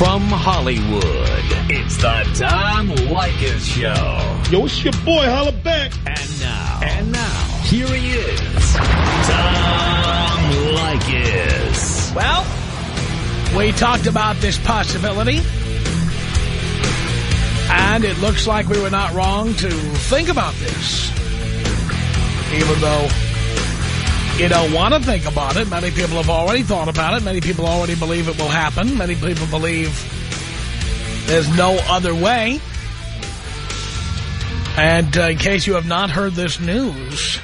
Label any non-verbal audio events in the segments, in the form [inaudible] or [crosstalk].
From Hollywood, it's the Tom Leykis Show. Yo, it's your boy, holla back. And now. And now. Here he is. Tom Leykis. Well, we talked about this possibility. And it looks like we were not wrong to think about this. Even though you don't want to think about it. Many people have already thought about it. Many people already believe it will happen. Many people believe there's no other way. And uh, in case you have not heard this news,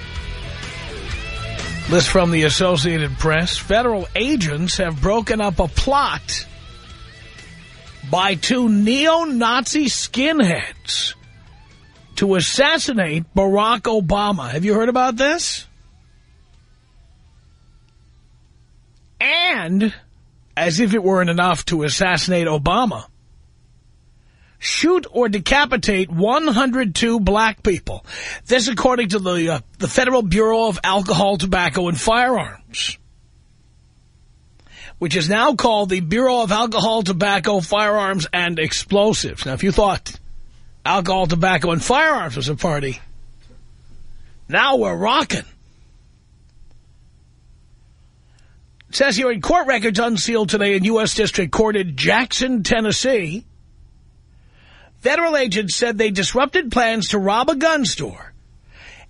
this from the Associated Press, federal agents have broken up a plot by two neo-Nazi skinheads to assassinate Barack Obama. Have you heard about this? And, as if it weren't enough to assassinate Obama, shoot or decapitate 102 black people. This according to the, uh, the Federal Bureau of Alcohol, Tobacco, and Firearms, which is now called the Bureau of Alcohol, Tobacco, Firearms, and Explosives. Now, if you thought alcohol, tobacco, and firearms was a party, now we're rocking. Says here in court records unsealed today in U.S. District Court in Jackson, Tennessee, federal agents said they disrupted plans to rob a gun store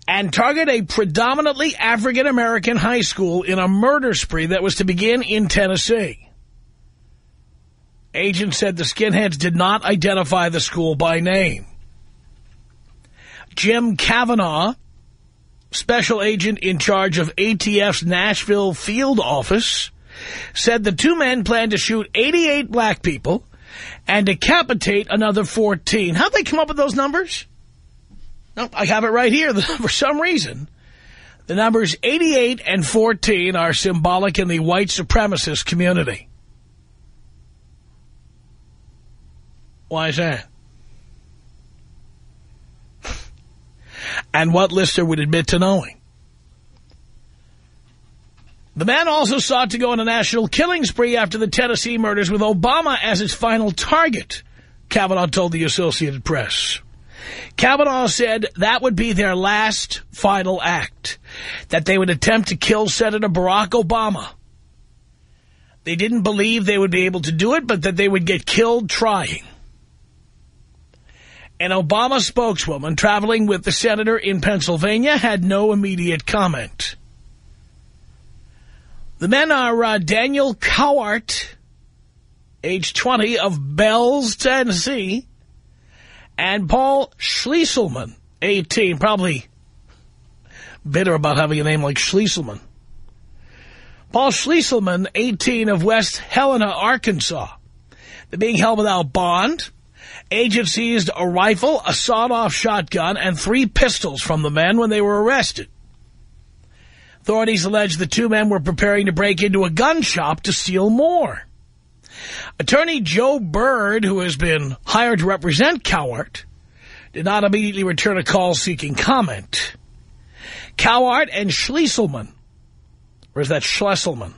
and target a predominantly African-American high school in a murder spree that was to begin in Tennessee. Agents said the skinheads did not identify the school by name. Jim Cavanaugh, special agent in charge of ATF's Nashville field office, said the two men planned to shoot 88 black people and decapitate another 14. How'd they come up with those numbers? No, I have it right here. [laughs] For some reason, the numbers 88 and 14 are symbolic in the white supremacist community. Why is that? And what Lister would admit to knowing. The man also sought to go on a national killing spree after the Tennessee murders with Obama as its final target, Cavanaugh told the Associated Press. Cavanaugh said that would be their last final act, that they would attempt to kill Senator Barack Obama. They didn't believe they would be able to do it, but that they would get killed trying. An Obama spokeswoman traveling with the senator in Pennsylvania had no immediate comment. The men are uh, Daniel Cowart, age 20, of Bells, Tennessee, and Paul Schlieselman, 18, probably bitter about having a name like Schlieselman. Paul Schlieselman, 18, of West Helena, Arkansas. They're being held without bond. Agents seized a rifle, a sawed-off shotgun, and three pistols from the men when they were arrested. Authorities allege the two men were preparing to break into a gun shop to steal more. Attorney Joe Byrd, who has been hired to represent Cowart, did not immediately return a call seeking comment. Cowart and Schleselman, or is that Schlesselman,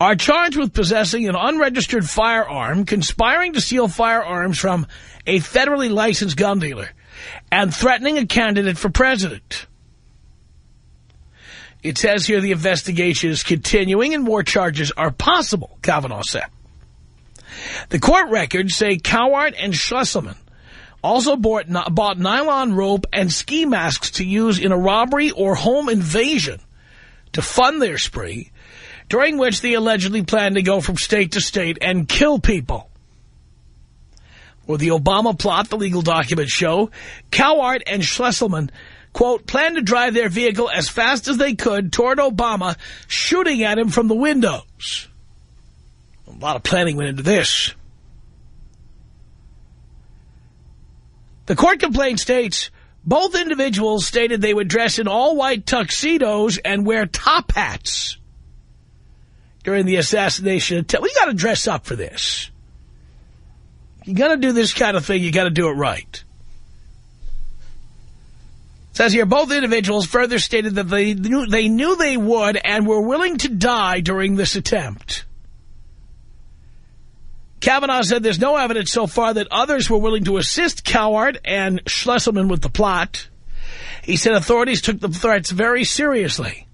are charged with possessing an unregistered firearm, conspiring to steal firearms from a federally licensed gun dealer, and threatening a candidate for president. It says here the investigation is continuing and more charges are possible, Cavanaugh said. The court records say Cowart and Schlesselman also bought, bought nylon rope and ski masks to use in a robbery or home invasion to fund their spree, during which they allegedly planned to go from state to state and kill people. For the Obama plot, the legal documents show, Cowart and Schleselman, quote, planned to drive their vehicle as fast as they could toward Obama, shooting at him from the windows. A lot of planning went into this. The court complaint states, both individuals stated they would dress in all-white tuxedos and wear top hats during the assassination attempt. We got to dress up for this. You got to do this kind of thing. You got to do it right. Says here, both individuals further stated that they knew, they knew they would and were willing to die during this attempt. Cavanaugh said there's no evidence so far that others were willing to assist Cowart and Schlesselman with the plot. He said authorities took the threats very seriously.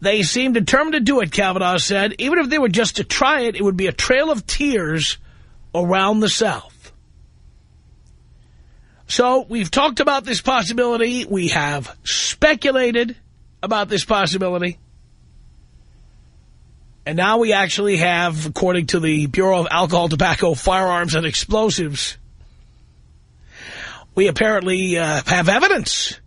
They seem determined to do it, Cavanaugh said. Even if they were just to try it, it would be a trail of tears around the South. So we've talked about this possibility. We have speculated about this possibility. And now we actually have, according to the Bureau of Alcohol, Tobacco, Firearms, and Explosives, we apparently uh, have evidence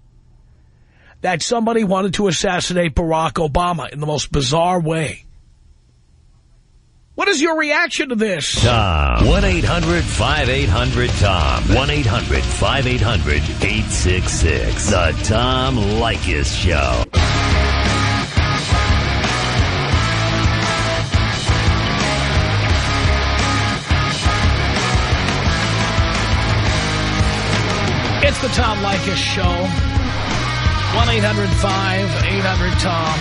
that somebody wanted to assassinate Barack Obama in the most bizarre way. What is your reaction to this? Tom. 1-800-5800-TOM. 1-800-5800-866. The Tom Leykis Show. It's the Tom Leykis Show. 1-800-5800-TOM.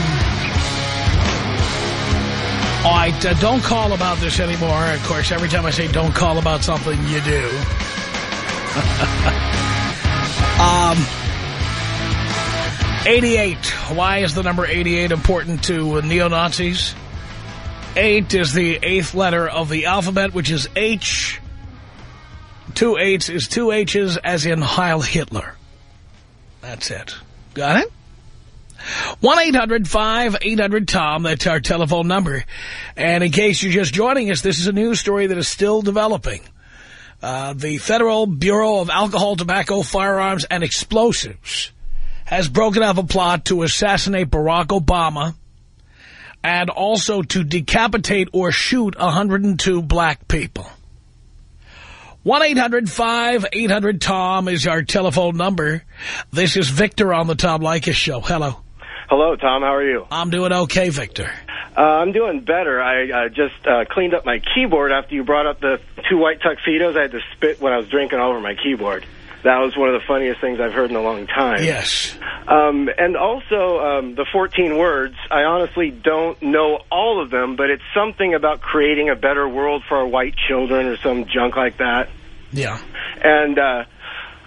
All right, uh, don't call about this anymore. Of course, every time I say don't call about something, you do. [laughs] um, 88. Why is the number 88 important to neo-Nazis? Eight is the eighth letter of the alphabet, which is H. Two eights is two H's, as in Heil Hitler. That's it. Got it? 1-800-5800-TOM. That's our telephone number. And in case you're just joining us, this is a news story that is still developing. Uh, the Federal Bureau of Alcohol, Tobacco, Firearms, and Explosives has broken up a plot to assassinate Barack Obama and also to decapitate or shoot 102 black people. 1-800-5800-TOM is our telephone number. This is Victor on the Tom Leykis Show. Hello. Hello, Tom. How are you? I'm doing okay, Victor. Uh, I'm doing better. I uh, just uh, cleaned up my keyboard after you brought up the two white tuxedos. I had to spit when I was drinking over my keyboard. That was one of the funniest things I've heard in a long time. Yes. Um, and also, um, the 14 words, I honestly don't know all of them, but it's something about creating a better world for our white children or some junk like that. Yeah. And uh,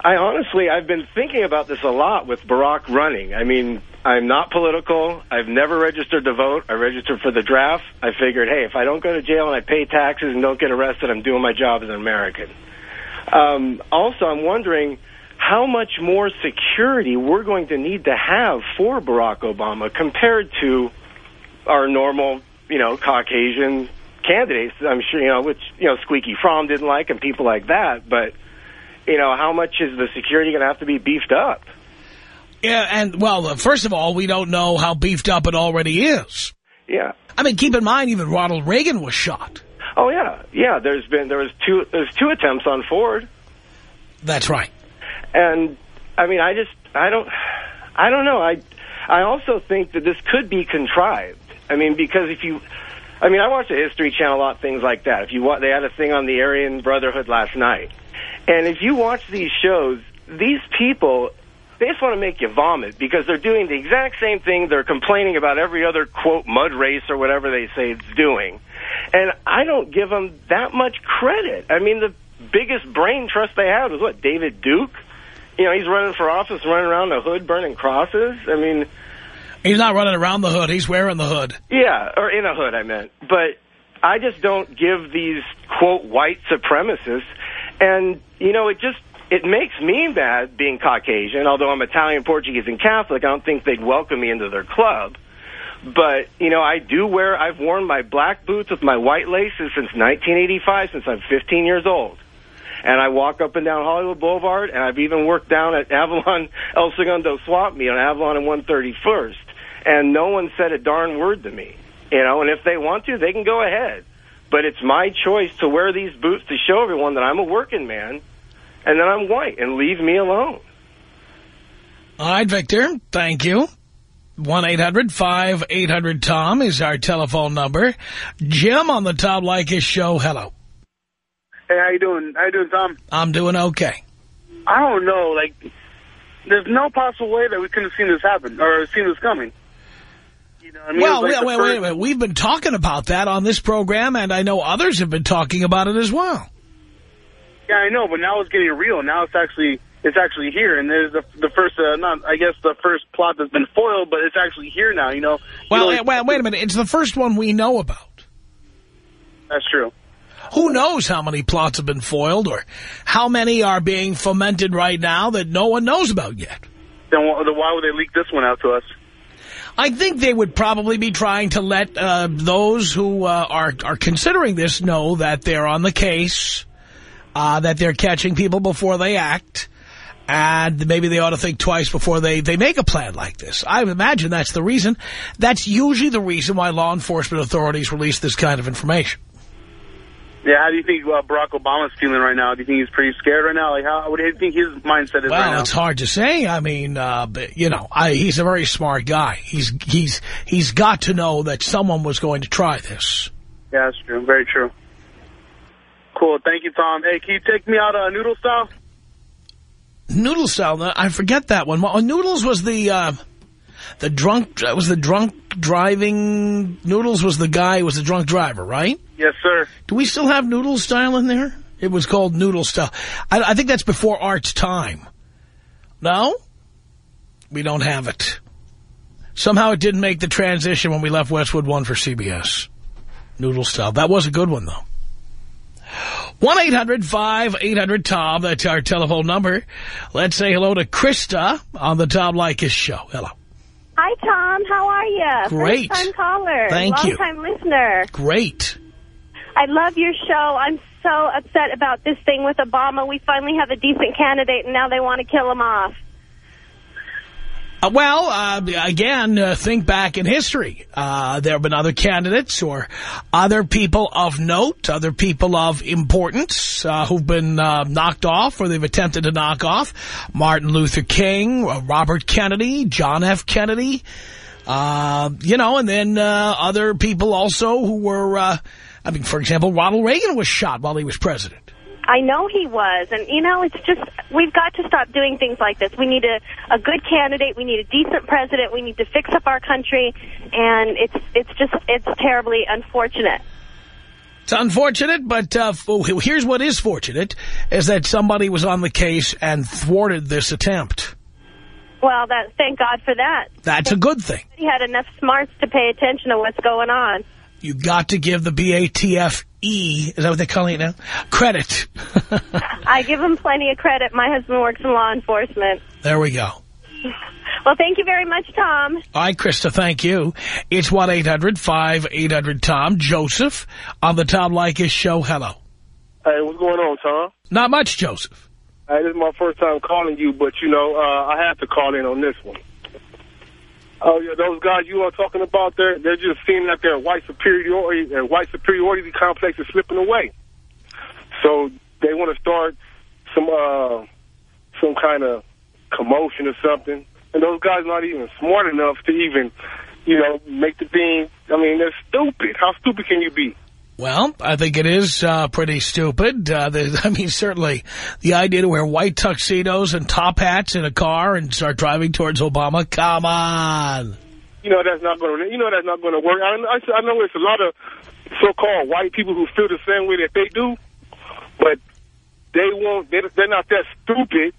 I honestly, I've been thinking about this a lot with Barack running. I mean, I'm not political. I've never registered to vote. I registered for the draft. I figured, hey, if I don't go to jail and I pay taxes and don't get arrested, I'm doing my job as an American. Um, also, I'm wondering how much more security we're going to need to have for Barack Obama compared to our normal, you know, Caucasian candidates. I'm sure, you know, which, you know, Squeaky Fromme didn't like and people like that. But, you know, how much is the security going to have to be beefed up? Yeah, and, well, first of all, we don't know how beefed up it already is. Yeah. I mean, keep in mind, even Ronald Reagan was shot. Oh, yeah. Yeah, there's been, there was two, there's two attempts on Ford. That's right. And, I mean, I just, I don't, I don't know. I, I also think that this could be contrived. I mean, because if you, I mean, I watch the History Channel a lot, things like that. If you want, they had a thing on the Aryan Brotherhood last night. And if you watch these shows, these people, they just want to make you vomit because they're doing the exact same thing they're complaining about every other, quote, mud race or whatever they say it's doing. And I don't give them that much credit. I mean, the biggest brain trust they had was, what, David Duke? You know, he's running for office, running around the hood, burning crosses. I mean... He's not running around the hood. He's wearing the hood. Yeah, or in a hood, I meant. But I just don't give these, quote, white supremacists. And, you know, it just, it makes me mad being Caucasian. Although I'm Italian, Portuguese, and Catholic, I don't think they'd welcome me into their club. But, you know, I do wear, I've worn my black boots with my white laces since 1985, since I'm 15 years old. And I walk up and down Hollywood Boulevard, and I've even worked down at [laughs] Avalon El Segundo Swap Meet on Avalon and 131st. And no one said a darn word to me. You know, and if they want to, they can go ahead. But it's my choice to wear these boots to show everyone that I'm a working man and that I'm white, and leave me alone. All right, Victor, thank you. 1-800-5800-TOM is our telephone number. Jim on the Tom Leykis show, hello. Hey, how you doing? How you doing, Tom? I'm doing okay. I don't know. Like, there's no possible way that we couldn't have seen this happen or seen this coming. You know, I mean, Well, was wait, wait, wait a minute. We've been talking about that on this program, and I know others have been talking about it as well. Yeah, I know, but now it's getting real. Now it's actually it's actually here, and there's the the first uh, not I guess the first plot that's been foiled, but it's actually here now. You know. Well, You know, eh, well, wait a minute. It's the first one we know about. That's true. Who knows how many plots have been foiled or how many are being fomented right now that no one knows about yet? Then, why would they leak this one out to us? I think they would probably be trying to let uh, those who uh, are are considering this know that they're on the case, uh, that they're catching people before they act, and maybe they ought to think twice before they, they make a plan like this. I imagine that's the reason. That's usually the reason why law enforcement authorities release this kind of information. Yeah, how do you think uh, Barack Obama's feeling right now? Do you think he's pretty scared right now? Like, how what do you think his mindset is Well, right now? it's hard to say. I mean, uh, but, you know, I, he's a very smart guy. He's he's he's got to know that someone was going to try this. Yeah, that's true. Very true. Cool. Thank you, Tom. Hey, can you take me out uh, noodle style? Noodle style—I forget that one. Well, Noodles was the uh, the drunk. uh, Was the drunk driving? Noodles was the guy. who Was the drunk driver, right? Yes, sir. Do we still have Noodle style in there? It was called Noodle style. I, I think that's before Art's time. No, we don't have it. Somehow it didn't make the transition when we left Westwood One for CBS. Noodle style. That was a good one though. 1-800-5800-TOM. That's our telephone number. Let's say hello to Krista on the Tom Leykis show. Hello. Hi, Tom. How are you? Great. First time caller. Thank Long you. time listener. Great. I love your show. I'm so upset about this thing with Obama. We finally have a decent candidate, and now they want to kill him off. Uh, well, uh, again, uh, think back in history. Uh, there have been other candidates or other people of note, other people of importance uh, who've been uh, knocked off or they've attempted to knock off. Martin Luther King, Robert Kennedy, John F. Kennedy, you know, and then other people also who were, I mean, for example, Ronald Reagan was shot while he was president. I know he was, and you know, it's just we've got to stop doing things like this. We need a a good candidate. We need a decent president. We need to fix up our country, and it's it's just it's terribly unfortunate. It's unfortunate, but uh, f- here's what is fortunate, is that somebody was on the case and thwarted this attempt. Well, that thank God for that. That's a good thing. He had enough smarts to pay attention to what's going on. You got to give the BATFE, is that what they call it now? Credit. [laughs] I give them plenty of credit. My husband works in law enforcement. there we go. Well, thank you very much, Tom. All right, Krista, thank you. It's 1-800-5800-TOM. Joseph on the Tom Leykis show. Hello. Hey, what's going on, Tom? Not much, Joseph. Hey, this is my first time calling you, but, you know, uh, I have to call in on this one. Oh, yeah, those guys you are talking about there, they're just seeing that their white superiority, their white superiority complex is slipping away. So they want to start some, uh, some kind of commotion or something. And those guys not even smart enough to even, you know, make the thing, I mean, they're stupid. How stupid can you be? Well, I think it is uh, pretty stupid. Uh, the, [laughs] I mean, certainly the idea to wear white tuxedos and top hats in a car and start driving towards Obama. Come on. you know that's not going to you know that's not going to work. I, I, I know it's a lot of so-called white people who feel the same way that they do, but they won't. They're, they're not that stupid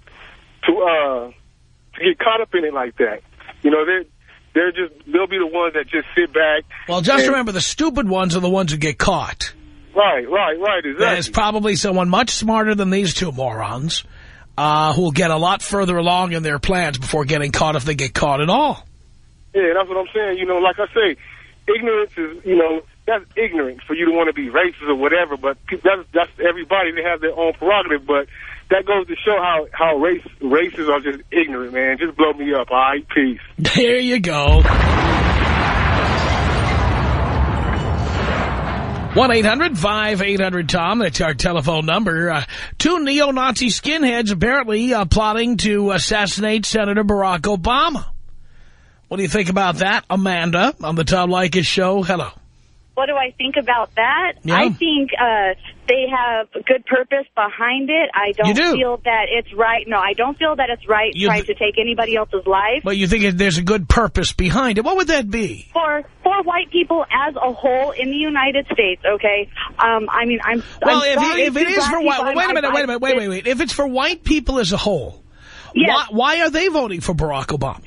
to uh to get caught up in it like that. You know, they're they're just they'll be the ones that just sit back. Well, just and- remember, the stupid ones are the ones who get caught. Right, right, right. There's Exactly. probably someone much smarter than these two morons uh, who will get a lot further along in their plans before getting caught if they get caught at all. Yeah, that's what I'm saying. You know, like I say, ignorance is you know that's ignorant for you to want to be racist or whatever. But that's that's everybody. They have their own prerogative, but. That goes to show how, how race races are just ignorant, man. Just blow me up, all right? Peace. [laughs] There you go. 1-800-5800-TOM. That's our telephone number. Uh, two neo-Nazi skinheads apparently uh, plotting to assassinate Senator Barack Obama. What do you think about that, Amanda, on the Tom Leykis show? Hello. What do I think about that? Yeah. I think uh, they have a good purpose behind it. I don't do? feel that it's right. No, I don't feel that it's right You trying to take anybody else's life. But you think there's a good purpose behind it. What would that be? for for white people as a whole in the United States, okay. Um, I mean, I'm Well, I'm if, if it is for white, I'm- wait a minute, wait a minute, wait, wait, wait. If it's for white people as a whole, Yes. why, why are they voting for Barack Obama?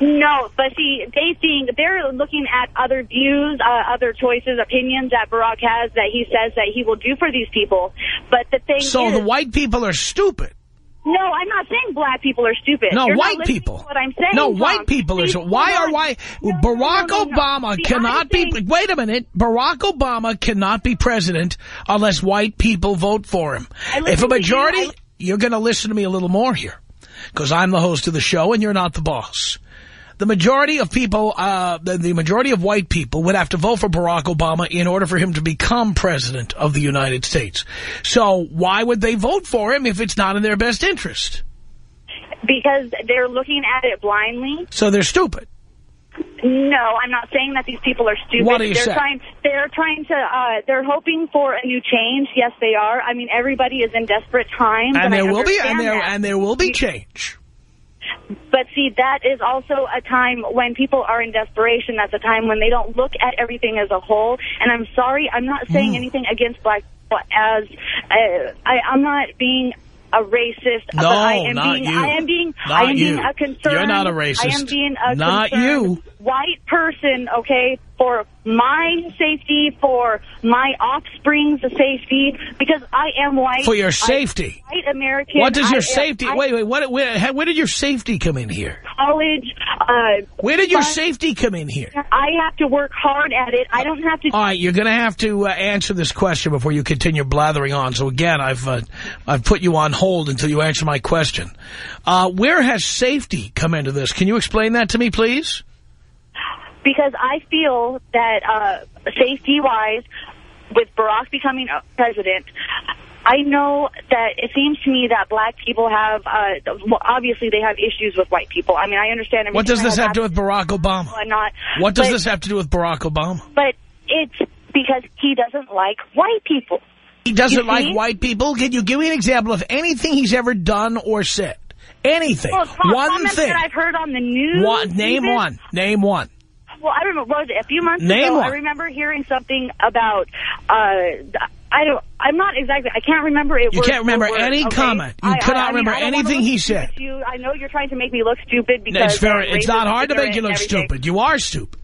No, but see, they think they're looking at other views, uh, other choices, opinions that Barack has that he says that he will do for these people. But the thing So is, the white people are stupid. no, I'm not saying black people are stupid. No, You're white people. What I'm saying? no, Tom. white people are. See, why are white? No, Barack no, no. Obama See, cannot be. Wait a minute. Barack Obama cannot be president unless white people vote for him. If a you, majority, I- you're going to listen to me a little more here, because I'm the host of the show and you're not the boss. The majority of people, uh, the, the majority of white people would have to vote for Barack Obama in order for him to become president of the United States. So why would they vote for him if it's not in their best interest? because they're looking at it blindly. So they're stupid. No, I'm not saying that these people are stupid. What are you they're saying? trying they're trying to uh they're hoping for a new change. Yes, they are. I mean, everybody is in desperate times And I there will be, and there, that. and there will be change. But see, that is also a time when people are in desperation. That's a time when they don't look at everything as a whole. And I'm sorry, I'm not Mm. saying anything against black people as uh, I, I'm not being a racist. No, I am not being, you. I am being, Not I am being you. a concerned. You're not a racist. I am being a Not you. white person. Okay, for my safety, for my offspring's safety, because I am white. For your safety. white American. What does your am- safety, I- wait, wait, what, where, where did your safety come in here? college. Uh, Where did your safety come in here? I have to work hard at it. I don't have to. All right, you're going to have to uh, answer this question before you continue blathering on. So again, I've uh, I've put you on hold until you answer my question. Uh, where has safety come into this? Can you explain that to me, please? Because I feel that uh, safety-wise, with Barack becoming president, I know that it seems to me that black people have, uh, well, obviously they have issues with white people. I mean, I understand. What does this have to do with Barack Obama? not? What does but, this have to do with Barack Obama? But it's because he doesn't like white people. He doesn't like white people? Can you give me an example of anything he's ever done or said? Anything. Well, one thing. that I've heard on the news. One, name even- one. Name one. Well, I remember, was it, a few months Name ago, one. I remember hearing something about, uh, I don't, I'm not exactly, I can't remember it You word can't remember word, any okay? comment. You I- I- cannot I mean, remember anything he said. You. I know you're trying to make me look stupid because It's very. It's not hard to make you look everything. stupid. You are stupid.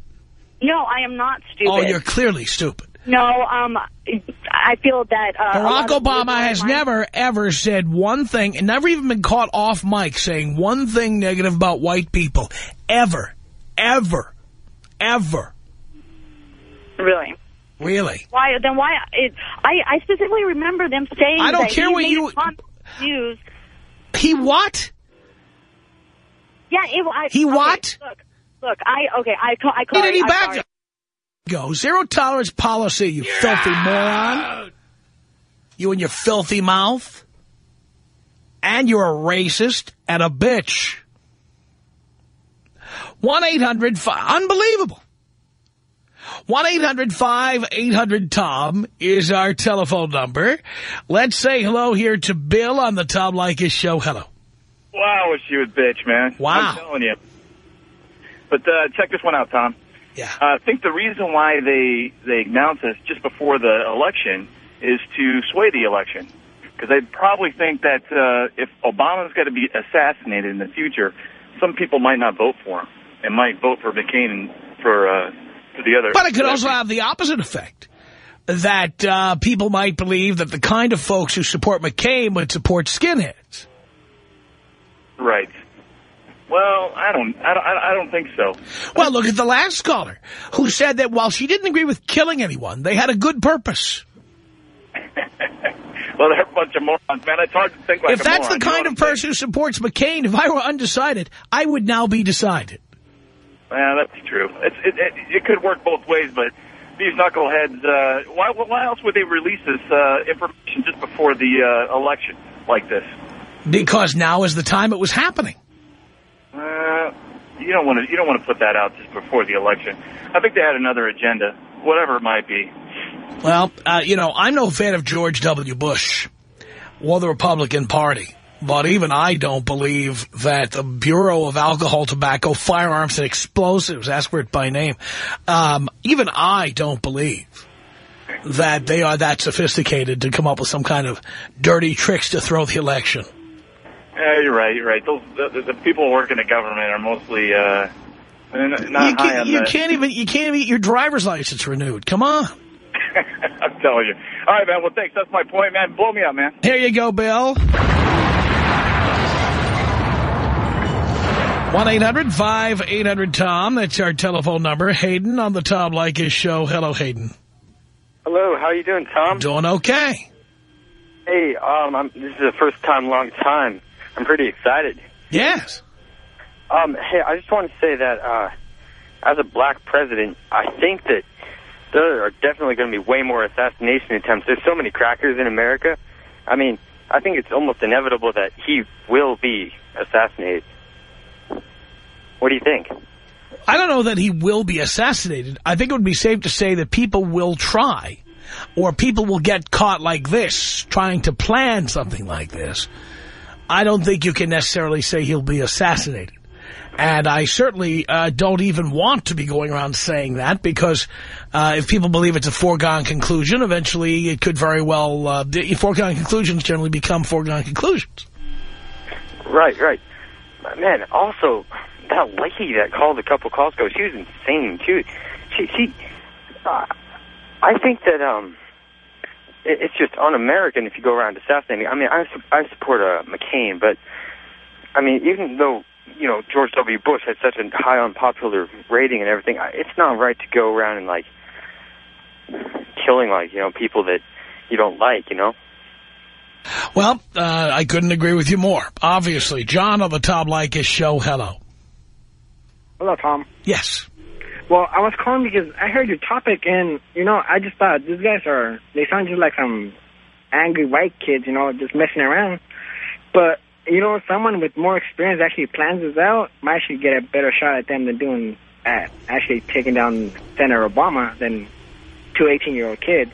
No, I am not stupid. Oh, you're clearly stupid. No, um, I feel that, uh, Barack Obama has never, ever said one thing, and never even been caught off mic saying one thing negative about white people. Ever. Ever. Ever. Really? Really. Why, then why, it, I, I specifically remember them saying I don't that care he what you- it on news. He what? Yeah, it, I, He okay, what? Look, look, I, okay, I call, I call, He did he I'm back. Go. Zero tolerance policy, you filthy moron. You and your filthy mouth. And you're a racist and a bitch. 1-800, unbelievable. 1-800-5800-TOM is our telephone number. Let's say hello here to Bill on the Tom Leykis show. Hello. Wow, wish you bitch, man. Wow. I'm telling you. But uh, check this one out, Tom. Yeah. Uh, I think the reason why they they announce this just before the election is to sway the election. Because they probably think that uh, if Obama's going to be assassinated in the future, some people might not vote for him and might vote for McCain and for, uh, for the other. But it could also have the opposite effect. That uh, people might believe that the kind of folks who support McCain would support skinheads. Right. Well, I don't, I don't, I don't think so. Well, look at the last caller who said that while she didn't agree with killing anyone, they had a good purpose. [laughs] Well, they're a bunch of morons, man. It's hard to think like if that's moron, the you know kind of I'm saying? person who supports McCain, if I were undecided, I would now be decided. Yeah, that's true. It's, it, it, it could work both ways, but these knuckleheads, uh, why, why else would they release this uh, information just before the uh, election like this? Because now is the time it was happening. Uh, you don't want to you don't want to put that out just before the election. I think they had another agenda whatever it might be. Well, uh, you know, I'm no fan of George W. Bush or the Republican Party. But even I don't believe that the Bureau of Alcohol, Tobacco, Firearms, and Explosives, ask for it by name, um, even I don't believe that they are that sophisticated to come up with some kind of dirty tricks to throw the election. Yeah, you're right. You're right. Those the, the people working in government are mostly uh, not you, high on you the. can't even you can't even get your driver's license renewed. Come on. [laughs] I'm telling you. All right, man. Well, thanks. That's my point, man. Blow me up, man. Here you go, Bill. 1-800-5800-TOM. That's our telephone number. Hayden on the Tom Leykis show. Hello, Hayden. Hello, how you doing, Tom? Doing okay. Hey, um, I'm, this is the first time, long time. I'm pretty excited. Yes. Um, hey, I just want to say that uh, as a black president, I think that there are definitely going to be way more assassination attempts. There's so many crackers in America. I mean, I think it's almost inevitable that he will be assassinated. What do you think? I don't know that he will be assassinated. I think it would be safe to say that people will try, or people will get caught like this, trying to plan something like this. I don't think you can necessarily say he'll be assassinated. And I certainly uh, don't even want to be going around saying that because uh, if people believe it's a foregone conclusion, eventually it could very well, uh, foregone conclusions generally become foregone conclusions. Right, right. Man, also, that lady that called a couple calls ago, she was insane, too. She, she, uh, I think that, um, it, it's just un-American if you go around assassinating. I mean, I, I support uh, McCain, but, I mean, even though you know, George W. Bush had such a high unpopular rating and everything, it's not right to go around and, like, killing, like, you know, people that you don't like, you know? Well, uh, I couldn't agree with you more. Obviously. John on the Tom Leykis show, hello. Hello, Tom. Yes. Well, I was calling because I heard your topic, and, you know, I just thought these guys are, they sound just like some angry white kids, you know, just messing around. But you know, someone with more experience actually plans this out might actually get a better shot at them than doing at actually taking down Senator Obama than two 18-year-old kids.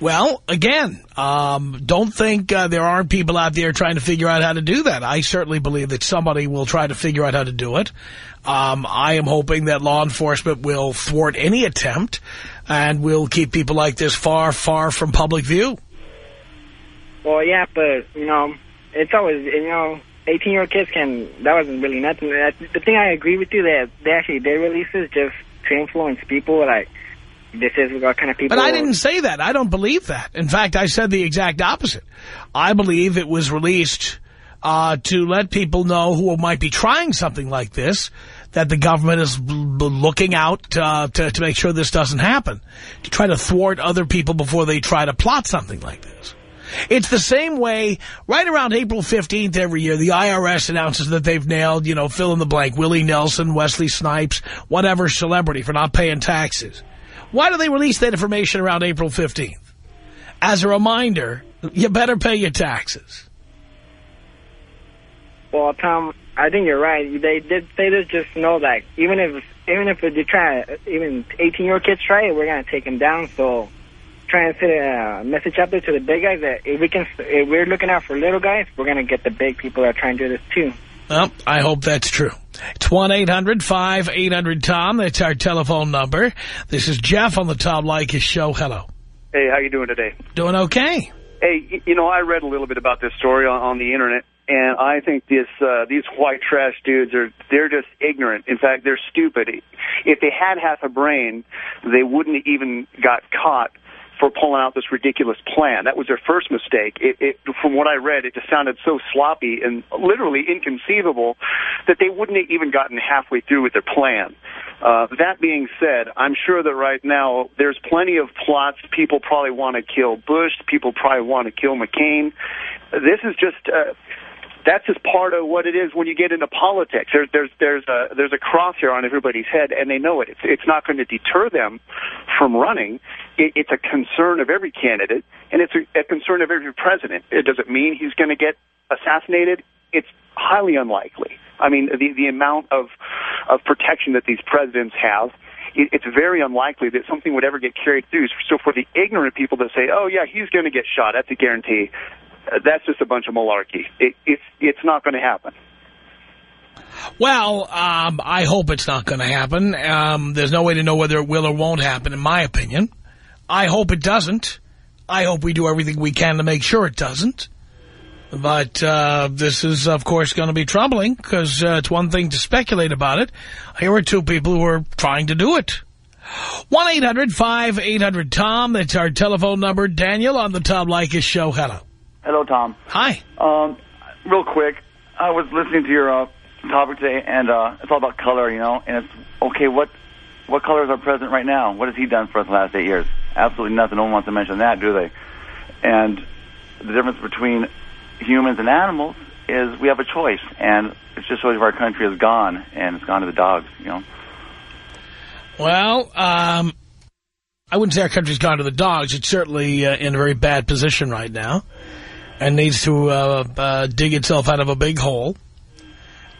Well, again, um, don't think uh, there aren't people out there trying to figure out how to do that. I certainly believe that somebody will try to figure out how to do it. Um, I am hoping that law enforcement will thwart any attempt and will keep people like this far, far from public view. Well, yeah, but, you know, it's always, you know, 18-year-old kids can, that wasn't really nothing. The thing I agree with you that they actually did releases just to influence people, like, this is what kind of people... But I didn't say that. I don't believe that. In fact, I said the exact opposite. I believe it was released uh, to let people know who might be trying something like this that the government is looking out uh, to, to make sure this doesn't happen, to try to thwart other people before they try to plot something like this. It's the same way, right around April 15th every year, the IRS announces that they've nailed, you know, fill in the blank, Willie Nelson, Wesley Snipes, whatever celebrity for not paying taxes. Why do they release that information around April 15th? As a reminder, you better pay your taxes. Well, Tom, I think you're right. They did say this just know that even if even if they try, even 18-year-old kids try it, we're going to take them down. So trying to send a message out there to the big guys that if we can, if we're looking out for little guys, we're going to get the big people that are trying to do this too. Well, I hope that's true. It's 1-800-5800-TOM. That's our telephone number. This is Jeff on the Tom Leykis show. Hello. Hey, how you doing today? Doing okay. Hey, you know, I read a little bit about this story on, on the Internet, and I think this uh, these white trash dudes are they're just ignorant. In fact, they're stupid. If they had half a brain, they wouldn't even got caught for pulling out this ridiculous plan. That was their first mistake. It, it, from what I read, it just sounded so sloppy and literally inconceivable that they wouldn't have even gotten halfway through with their plan. Uh, that being said, I'm sure that right now there's plenty of plots. People probably want to kill Bush. People probably want to kill McCain. This is just... Uh, that's just part of what it is when you get into politics. There's there's there's a there's a crosshair on everybody's head, and they know it. It's it's not going to deter them from running. It, it's a concern of every candidate, and it's a, a concern of every president. It doesn't mean he's going to get assassinated. It's highly unlikely. I mean, the the amount of of protection that these presidents have it's very unlikely that something would ever get carried through. So for the ignorant people that say, "Oh yeah, he's going to get shot," that's a guarantee. That's just a bunch of malarkey. It, it's it's not going to happen. Well, um, I hope it's not going to happen. Um, there's no way to know whether it will or won't happen, in my opinion. I hope it doesn't. I hope we do everything we can to make sure it doesn't. But uh, this is, of course, going to be troubling because uh, it's one thing to speculate about it. Here are two people who are trying to do it. 1-800-5800-TOM. That's our telephone number. Daniel on the Tom Leykis show. Hello. Hello, Tom. Hi. Um, real quick, I was listening to your uh, topic today, and uh, it's all about color, you know. And it's okay. What what color is our president right now? What has he done for us the last eight years? Absolutely nothing. No one wants to mention that, do they? And the difference between humans and animals is we have a choice, and it just shows where our country is gone, and it's gone to the dogs, you know. Well, um, I wouldn't say our country's gone to the dogs. It's certainly uh, in a very bad position right now and needs to uh, uh, dig itself out of a big hole.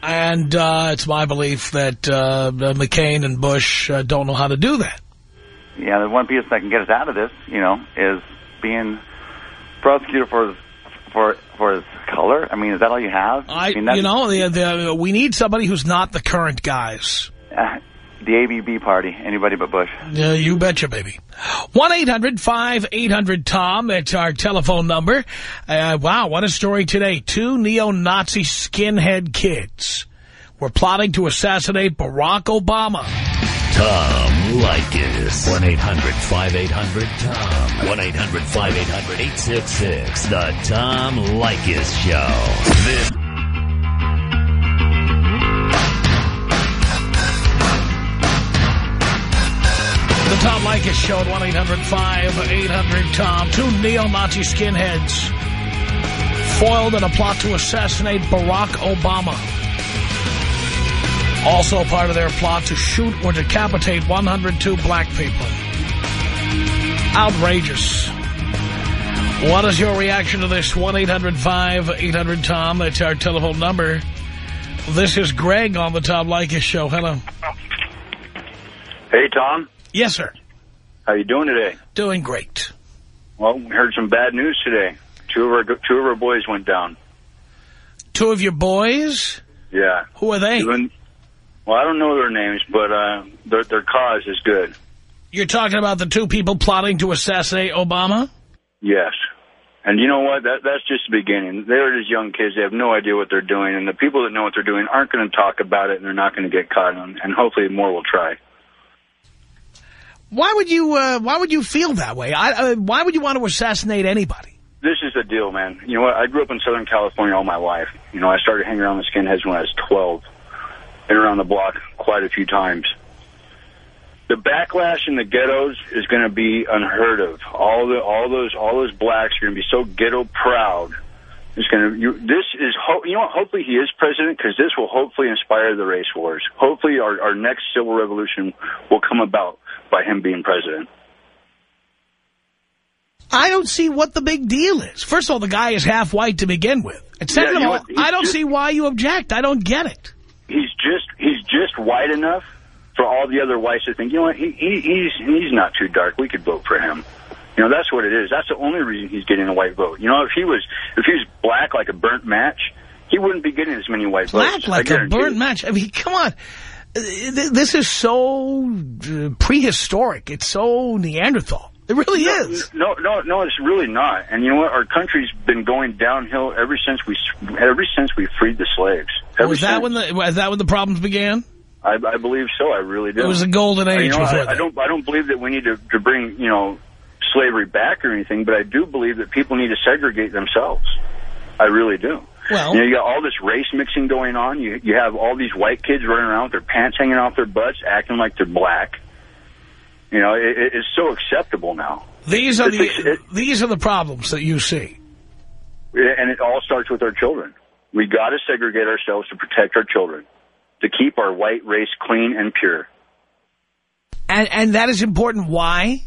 And uh, it's my belief that uh, McCain and Bush uh, don't know how to do that. Yeah, the one piece that can get us out of this, you know, is being prosecuted for his for for his color. I mean, is that all you have? I, mean, you know, the, the, we need somebody who's not the current guys. [laughs] The ABB party, anybody but Bush. Yeah, you betcha, baby. 1-800-5800-TOM, that's our telephone number. Uh, wow, what a story today. Two neo-Nazi skinhead kids were plotting to assassinate Barack Obama. Tom Leykis. 1-800-5800-TOM. 1-800-5800-866. The Tom Leykis Show. This The Tom Leykis Show at 1-800-5800-TOM. Two neo-Nazi skinheads foiled in a plot to assassinate Barack Obama. Also part of their plot to shoot or decapitate 102 black people. Outrageous. What is your reaction to this? 1-800-5800-TOM. That's our telephone number. This is Greg on the Tom Leykis Show. Hello. Hey, Tom. Yes, sir. How you doing today? Doing great. Well, we heard some bad news today. Two of our two of our boys went down. Two of your boys? Yeah. Who are they? Well, I don't know their names, but uh, their their cause is good. You're talking about the two people plotting to assassinate Obama? Yes. And you know what? That that's just the beginning. They're just young kids. They have no idea what they're doing, and the people that know what they're doing aren't going to talk about it, and they're not going to get caught. And hopefully, more will try. Why would you? Uh, why would you feel that way? I, uh, why would you want to assassinate anybody? This is the deal, man. You know what? I grew up in Southern California all my life. You know, I started hanging around the skinheads when I was 12. Been around the block quite a few times. The backlash in the ghettos is going to be unheard of. All the all those all those blacks are going to be so ghetto proud. It's going to. You, this is you know what? Hopefully he is president because this will hopefully inspire the race wars. Hopefully our our next civil revolution will come about by him being president. I don't see what the big deal is. First of all, the guy is half white to begin with. And second Yeah, of all, I don't just- see why you object. I don't get it. He's just he's just white enough for all the other whites to think, you know what? He, he he's he's not too dark. We could vote for him. You know, that's what it is. That's the only reason he's getting a white vote. You know, if he was if he was black like a burnt match, he wouldn't be getting as many white Black votes. I like a burnt match. I mean, come on. Th- This is so uh, prehistoric. It's so Neanderthal. It really is. No, no, no, it's really not. And you know what? Our country's been going downhill ever since we ever since we freed the slaves. Ever Was that since. when the was that when the problems began? I, I believe so. I really do. It was a golden Uh, age You know, before I, I don't. I don't believe that we need to, to bring you know slavery back or anything. But I do believe that people need to segregate themselves. I really do. Well, you, know, you got all this race mixing going on. You you have all these white kids running around with their pants hanging off their butts, acting like they're black. You know, it, it- it's so acceptable now. These are It's- the it- these are the problems that you see. and it all starts with our children. We got to segregate ourselves to protect our children, to keep our white race clean and pure. And and that is important. Why?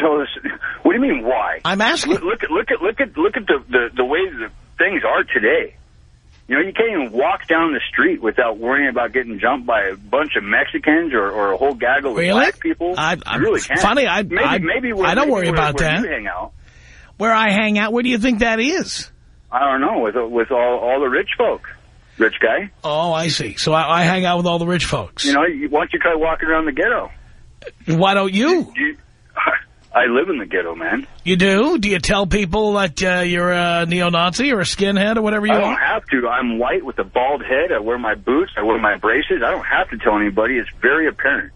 So, [laughs] what do you mean? Why? I'm asking. Look, look at look at look at look at the, the the way the things are today. You know, you can't even walk down the street without worrying about getting jumped by a bunch of Mexicans or, or a whole gaggle of Really? black people. I- I'm- really can't. funny, I- maybe, I- maybe I don't worry where- about where that. You hang out. Where I hang out, where do you think that is? I don't know with with all all the rich folk, rich guy. Oh, I see. So I, I hang out with all the rich folks. You know, why don't you try walking around the ghetto? Why don't you? You, I live in the ghetto, man. You do? Do you tell people that uh, you're a neo-Nazi or a skinhead or whatever you I don't have to. I'm white with a bald head. I wear my boots. I wear my braces. I don't have to tell anybody. It's very apparent.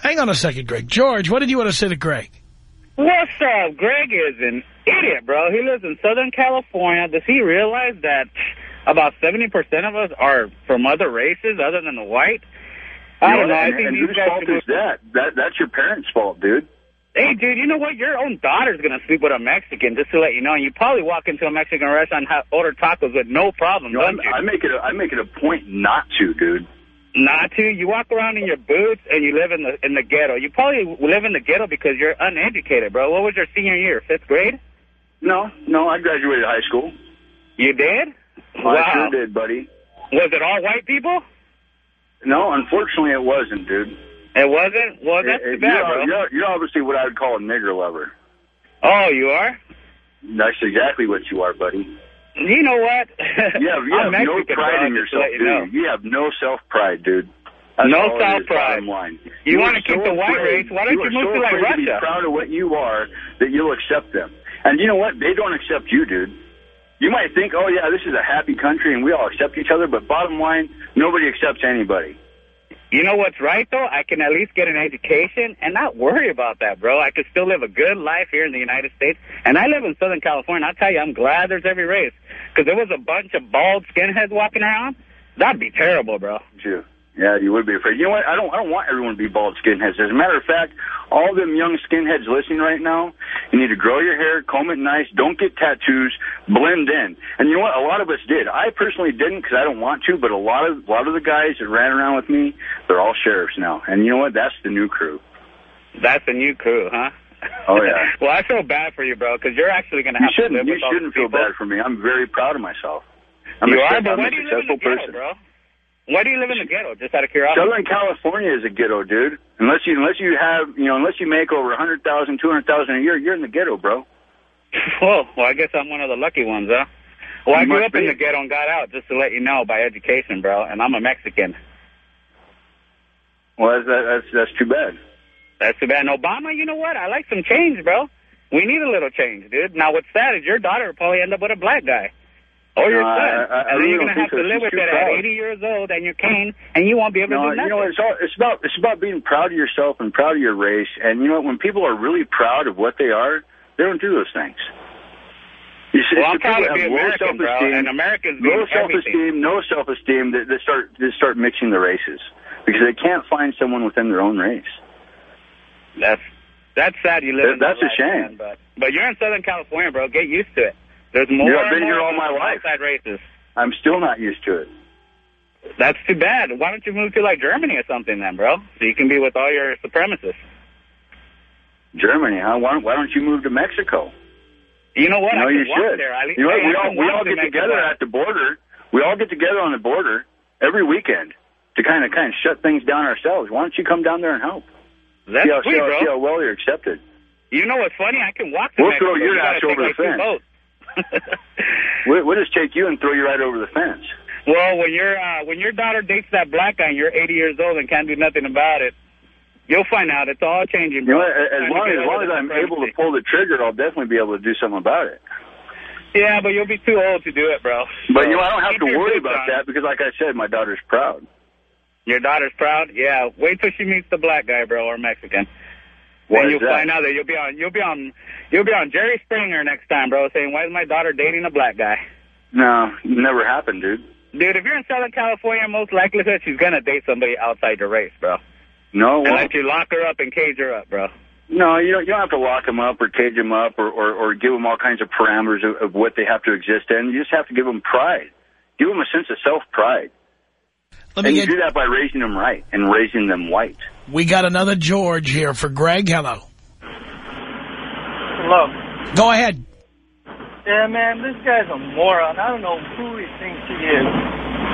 Hang on a second, Greg. George, what did you want to say to Greg? What's up? Greg is an idiot, bro. He lives in Southern California. Does he realize that about 70% of us are from other races other than the white? I don't know. what? I and, think and these whose fault is that? That that's your parents' fault, dude. Hey, dude, you know what? Your own daughter's going to sleep with a Mexican, just to let you know. And you probably walk into a Mexican restaurant and order tacos with no problem, You know, don't you? I, I make it. A, I make it a point not to, dude. Not to. You walk around in your boots and you live in the in the ghetto. You probably live in the ghetto because you're uneducated, bro. What was your senior year? Fifth grade? No, no. I graduated high school. You did? I Wow. sure did, buddy. Was it all white people? No, unfortunately, it wasn't, dude. It wasn't? Well, that's It- too bad, you're, bro. You're, obviously what I would call a nigger lover. Oh, you are? That's exactly what you are, buddy. You know what? You have, you [laughs] have no pride in yourself, you dude. know. You have no self-pride, dude. That's No all it is, self-pride. line. You wanna keep so the white afraid- race, why don't you are move so to, like, afraid to be proud of what you are that you'll accept them. And you know what? They don't accept you, dude. You might think, oh, yeah, this is a happy country and we all accept each other, but bottom line, nobody accepts anybody. You know what's right, though? I can at least get an education and not worry about that, bro. I could still live a good life here in the United States. And I live in Southern California. I'll tell you, I'm glad there's every race. Because there was a bunch of bald skinheads walking around. That'd be terrible, bro. You. Yeah, you would be afraid. You know what? I don't. I don't want everyone to be bald skinheads. As a matter of fact, all them young skinheads listening right now, you need to grow your hair, comb it nice, don't get tattoos, blend in. And you know what? A lot of us did. I personally didn't because I don't want to. But a lot of a lot of the guys that ran around with me, they're all sheriffs now. And you know what? That's the new crew. That's the new crew, huh? Oh yeah. [laughs] well, I feel bad for you, bro, because you're actually going to have to shouldn't. live You with all shouldn't feel people. bad for me. I'm very proud of myself. I'm you a, are, I'm but a why do you live in successful the ghetto, person. bro? Why do you live in the ghetto? Just out of curiosity. Southern California is a ghetto, dude. Unless you unless you have you know unless you make over a hundred thousand, two hundred thousand a year, you're in the ghetto, bro. [laughs] Whoa, well, I guess I'm one of the lucky ones, huh? Well, I grew up in the ghetto and got out, just to let you know, by education, bro, and I'm a Mexican. Well, that's that's, that's too bad. That's too bad. And Obama, you know what? I like some change, bro. We need a little change, dude. Now, what's sad is your daughter will probably end up with a black guy. Oh, or your No, I- son. I- I and then really you're going to have to live with it proud. at 80 years old and your cane, and you won't be able No, to do nothing. you know it's all it's about it's about being proud of yourself and proud of your race. And you know what? When people are really proud of what they are, they don't do those things. You see, Well, I'm proud people to be have low American, bro, self-esteem, and Americans low mean self-esteem, no self-esteem that, that start that start mixing the races because they can't find someone within their own race. That's that's sad you live in That- that that's a life, shame. man, but but you're in Southern California, bro. Get used to it. There's more. Yeah, I've been here all my life. outside races. I'm still not used to it. That's too bad. Why don't you move to like Germany or something then, bro? So you can be with all your supremacists. Germany, huh? Why don't, why don't you move to Mexico? You know what? You know, I you should. there. I, you know, hey, we I all we all get together at the border. We all get together on the border every weekend to kind of kind of shut things down ourselves. Why don't you come down there and help? That's see how, sweet, see how, bro. see how well you're accepted. You know what's funny? I can walk to We'll Mexico. throw your You ass over the fence. [laughs] We'll, just take you and throw you right over the fence. Well, when your uh, when your daughter dates that black guy and you're 80 years old and can't do nothing about it, you'll find out. It's all changing, You bro. know, as Time long as, as long as I'm able to pull the trigger, I'll definitely be able to do something about it. Yeah, but you'll be too old to do it, bro. But So, you know, I don't have to worry about on. that because, like I said, my daughter's proud. Your daughter's proud? Yeah. Wait till she meets the black guy, bro, or Mexican. Why and you'll find out that you'll be on you'll be on you'll be on Jerry Springer next time, bro, saying, Why is my daughter dating a black guy? No, never happened, dude. Dude, if you're in Southern California, most likelihood she's gonna date somebody outside your race, bro. No, Unless you lock her up and cage her up, bro. No, you don't, you don't have to lock them up or cage them up or, or, or give them all kinds of parameters of, of what they have to exist in. You just have to give them pride. Give them a sense of self-pride. Let me and get- you do that by raising them right and raising them white. We got another George here for Greg. Hello. Hello. Go ahead. Yeah, man, this guy's a moron. I don't know who he thinks he is.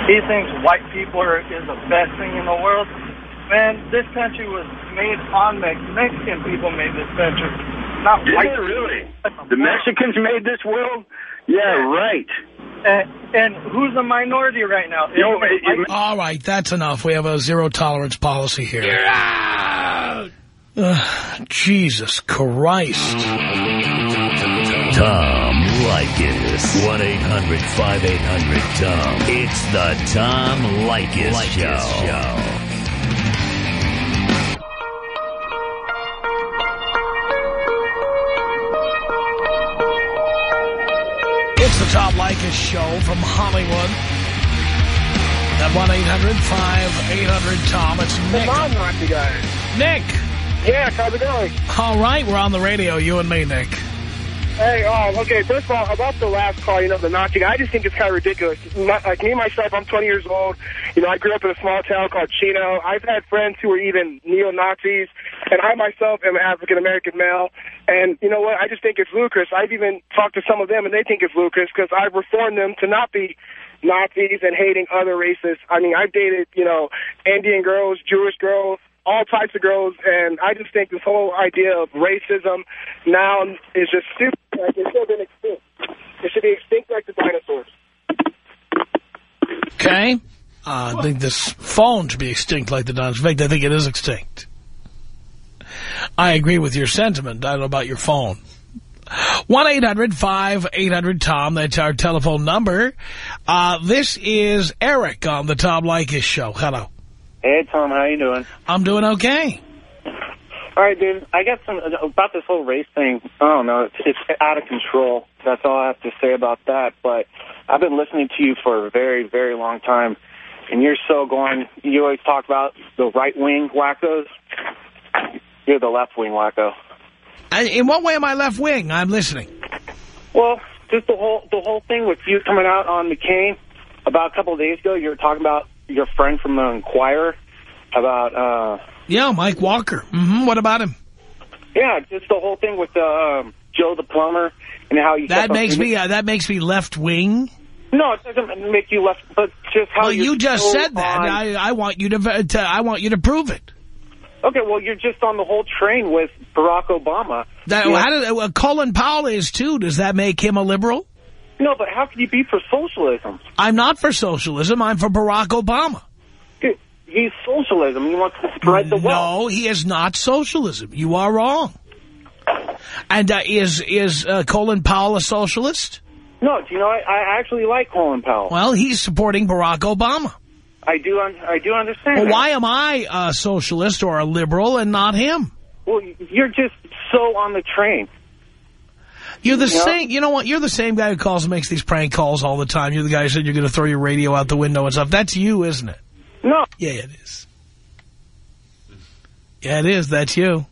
He thinks white people are is the best thing in the world. Man, this country was made on Mex Mexican people made this country. Not Did white it really? The Mexicans made this world? Yeah, right. And, and who's the minority right now? Yo, Is it All right, that's enough. We have a zero tolerance policy here. You're out! Jesus Christ. Tom Leykis. 1-800-5800-TOM. It's the Tom Leykis, Show. It's the Tom Leykis Show from Hollywood. At 1-800-5800-TOM. It's Nick. Come on, guy. Nick. Yeah, how's it going? All right, we're on the radio, you and me, Nick. Hey, um, okay, first of all, about the last call, you know, the Nazi I just think it's kind of ridiculous. My, like, me, myself, I'm 20 years old. You know, I grew up in a small town called Chino. I've had friends who were even neo-Nazis, and I myself am an African-American male. And you know what? I just think it's ludicrous. I've even talked to some of them, and they think it's ludicrous because I've reformed them to not be Nazis and hating other races. I mean, I've dated, you know, Indian girls, Jewish girls, all types of girls, and I just think this whole idea of racism now is just stupid. Like, it should have been extinct. It should be extinct like the dinosaurs. Okay? Uh, I think this phone should be extinct like the dinosaurs. In fact, I think it is extinct. I agree with your sentiment. I don't know about your phone. 1-800-5800-TOM. That's our telephone number. Uh, this is Eric on the Tom Leykis Show. Hello. Hey, Tom, how you doing? I'm doing okay. All right, dude. I got some about this whole race thing. I don't know. It's, it's out of control. That's all I have to say about that. But I've been listening to you for a very, very long time, and you're so going. You always talk about the right wing wackos. You're the left wing wacko. In what way am I left wing? I'm listening. Well, just the whole the whole thing with you coming out on McCain about a couple of days ago. You were talking about your friend from the Inquirer about. uh Yeah, Mike Walker. hmm What about him? Yeah, just the whole thing with uh, um, Joe the plumber and how you. That makes me uh, that makes me left wing. No, it doesn't make you left, but just how Well, you just so said that. on- I, I want you to, to I want you to prove it. Okay, well, you're just on the whole train with Barack Obama. That, know- how did, uh, Colin Powell is too. Does that make him a liberal? no, but how can you be for socialism? I'm not for socialism. I'm for Barack Obama. He's socialism. He wants to spread the wealth. No, he is not socialism. You are wrong. And uh, is is uh, Colin Powell a socialist? No, do you know, I, I actually like Colin Powell. Well, he's supporting Barack Obama. I do un I do understand Well, why am I a socialist or a liberal and not him? Well, you're just so on the train. You're the Yeah. same. You know what? You're the same guy who calls and makes these prank calls all the time. You're the guy who said you're going to throw your radio out the window and stuff. That's you, isn't it? No. Yeah, it is. Yeah, it is. That's you.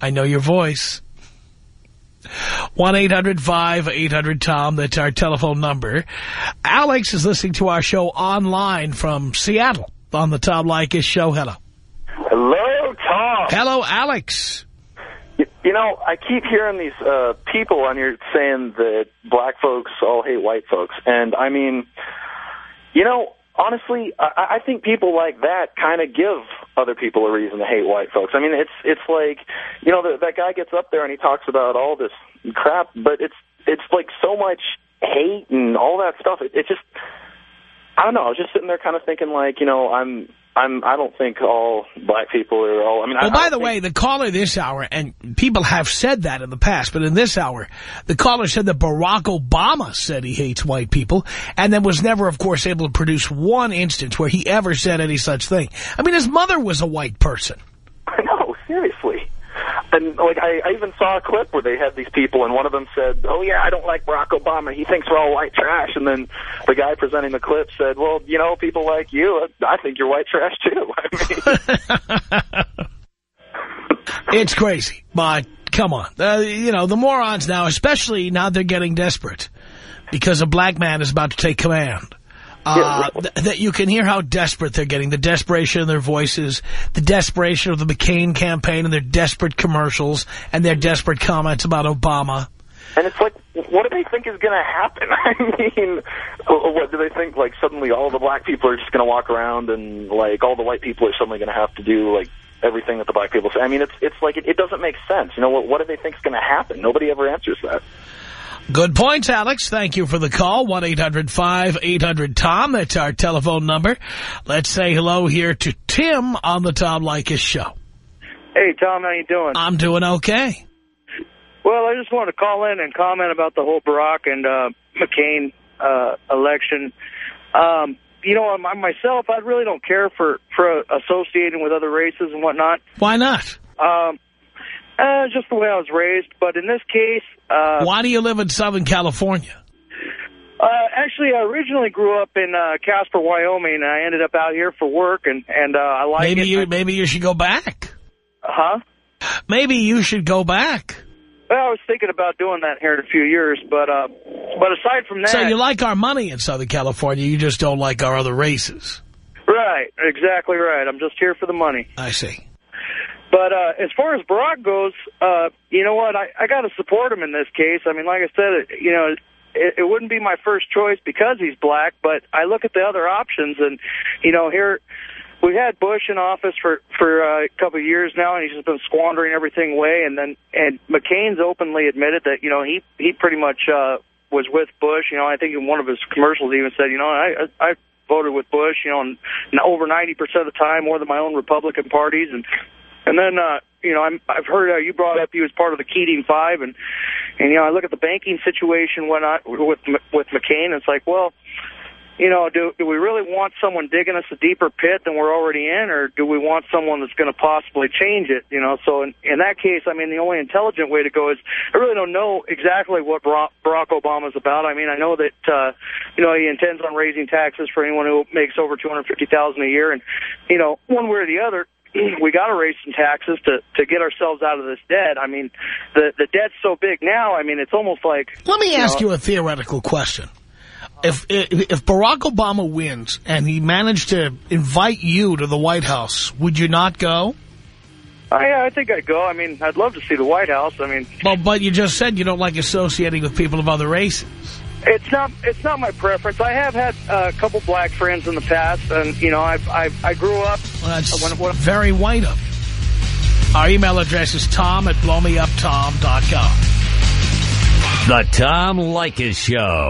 I know your voice. 1-800-5800-TOM. That's our telephone number. Alex is listening to our show online from Seattle on the Tom Leykis show. Hello. Hello, Tom. Hello, Alex. You, you know, I keep hearing these uh, people on here saying that black folks all hate white folks. And, I mean, you know, honestly, I, I think people like that kind of give other people a reason to hate white folks. I mean, it's it's like, you know, the, that guy gets up there and he talks about all this crap, but it's it's like so much hate and all that stuff. It, it just, I don't know. I was just sitting there kind of thinking, like, you know, I'm I'm I don't think all black people are all. I mean, I, Well, I by don't the way, the caller this hour, and people have said that in the past, but in this hour, the caller said that Barack Obama said he hates white people, and then was never, of course, able to produce one instance where he ever said any such thing. I mean, his mother was a white person. I know, seriously. And like I, I even saw a clip where they had these people, and one of them said, "Oh yeah, I don't like Barack Obama. He thinks we're all white trash." And then the guy presenting the clip said, "Well, you know, people like you, I think you're white trash too." [laughs] I mean, [laughs] It's crazy, but come on. Uh, you know, the morons now, especially now they're getting desperate because a black man is about to take command. Uh, th that you can hear how desperate they're getting, the desperation in their voices, the desperation of the McCain campaign and their desperate commercials and their desperate comments about Obama. and it's like what do they think is going to happen? [laughs] I mean, what do they think? Like suddenly all the black people are just going to walk around, and like all the white people are suddenly going to have to do like everything that the black people say. I mean, it's it's like it, it doesn't make sense. You know, what what do they think is going to happen? Nobody ever answers that. Good points, Alex. Thank you for the call. 1-800-5800-TOM. That's our telephone number. Let's say hello here to Tim on the Tom Leykis show. Hey, Tom, how you doing? I'm doing okay. Well, I just wanted to call in and comment about the whole Barack and uh, McCain uh, election. Um, you know, my, myself, I really don't care for, for associating with other races and whatnot. Why not? Um, uh, just the way I was raised. But in this case... Uh, Why do you live in Southern California? Uh, actually, I originally grew up in uh, Casper, Wyoming, and I ended up out here for work, and, and uh, I like maybe it. You, maybe you should go back. Huh? Maybe you should go back. Well, I was thinking about doing that here in a few years, but uh, but aside from that... So you like our money in Southern California, you just don't like our other races. Right, exactly right. I'm just here for the money. I see. But uh, as far as Barack goes, uh, you know what? I, I got to support him in this case. I mean, like I said, you know, it, it wouldn't be my first choice because he's black, but I look at the other options, and, you know, here we've had Bush in office for, for uh, a couple of years now, and he's just been squandering everything away. And then and McCain's openly admitted that, you know, he, he pretty much uh, was with Bush. You know, I think in one of his commercials he even said, you know, I, I voted with Bush, you know, and over 90% of the time, more than my own Republican parties. And and then, uh, you know, I'm, I've heard uh, you brought up he was part of the Keating Five, and and you know, I look at the banking situation when I, with with McCain. It's like, well, you know, do do we really want someone digging us a deeper pit than we're already in, or do we want someone that's going to possibly change it? You know, so in, in that case, I mean, the only intelligent way to go is I really don't know exactly what Barack Obama's about. I mean, I know that uh, you know he intends on raising taxes for anyone who makes over two hundred fifty thousand a year, and you know, one way or the other, [clears throat] we got to raise some taxes to to get ourselves out of this debt. I mean, the the debt's so big now. I mean, it's almost like. Let me you ask know, you a theoretical question. If, if if Barack Obama wins and he managed to invite you to the White House, would you not go? Yeah, I think I'd go. I mean, I'd love to see the White House. I mean, Well, but you just said you don't like associating with people of other races. It's not it's not my preference. I have had uh, a couple black friends in the past, and you know, I've, I've I grew up. Well, that's when, when, very white of you. Our email address is tom at blowmeuptom.com. The Tom Leykis Show.